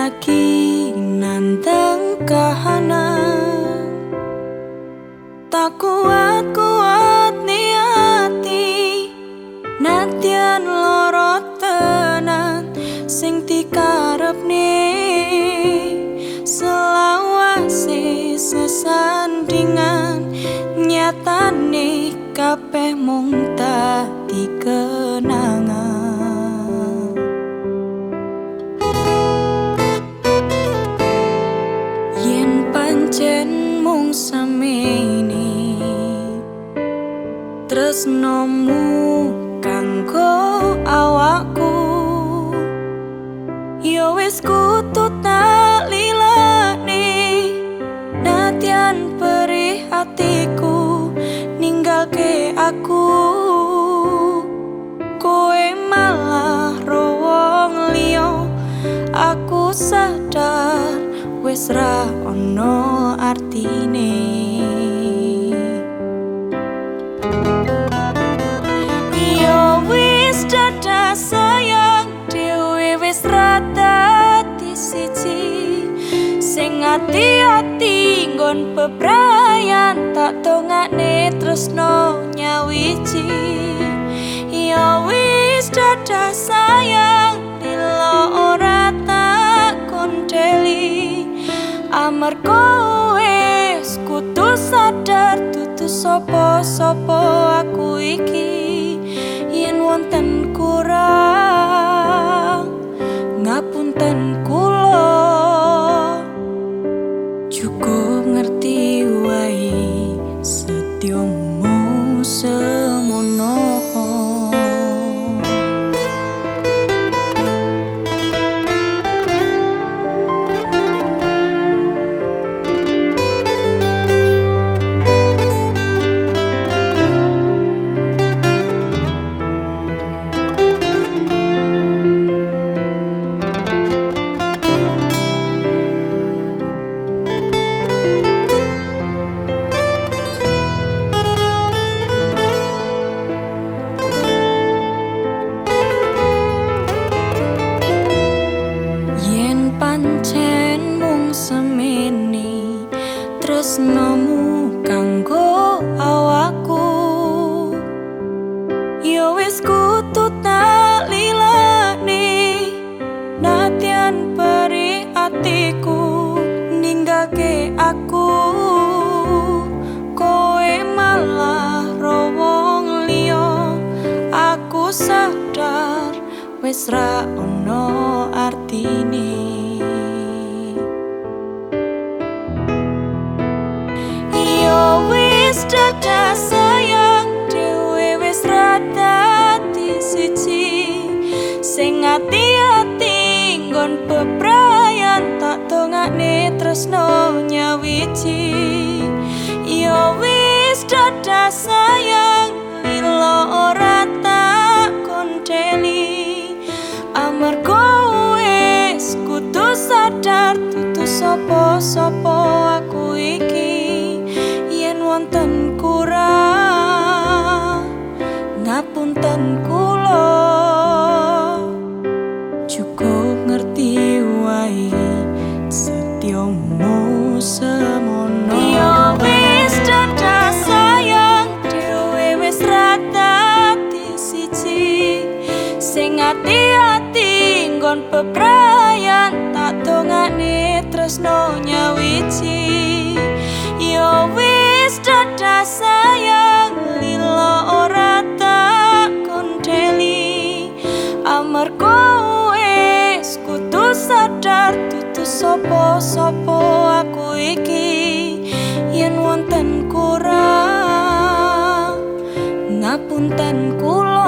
lagi nanteng kahanan. Tak kuat-kuat niati Nantian loro tenan Sing dikarep ni. Selawasi sesandingan Nyatane nih mung tak dikep pancen mung semene tresnomu kanggo awakku. Yo wis kutu tak lilani nadyan perih hatiku ninggalke aku. Koe malah rowong liya aku sadar wis ra ono artine. Yo wis dadah sayang dhewe wis rata di siji. Sing ati-ati nggon bebrayan tak dongane tresno amarga wis kudu sadar dudu sapa-sapa aku iki. Yen wonten kurang ngapunten kula cukup ngerti wae setyomu tresnomu kanggo awakku. Yo wis kutu tak lilani nadyan perih atiku ninggake aku. Koe malah rowong liya aku sadar wis ra wis dadah sayang dhewe wis rata di siji sing ati-ati nggon bebrayan tak dongane tresno nyawiji. Yo wis dadah sayang cukup ngerti wae. Setyomu semono. Yo wis dadah sayang dhewe wis rata di siji. Sing ati-ati nggon bebrayan tak dongane tresno nyawiji dudu sapa-sapa aku iki yen wonten kurang ngapunten kula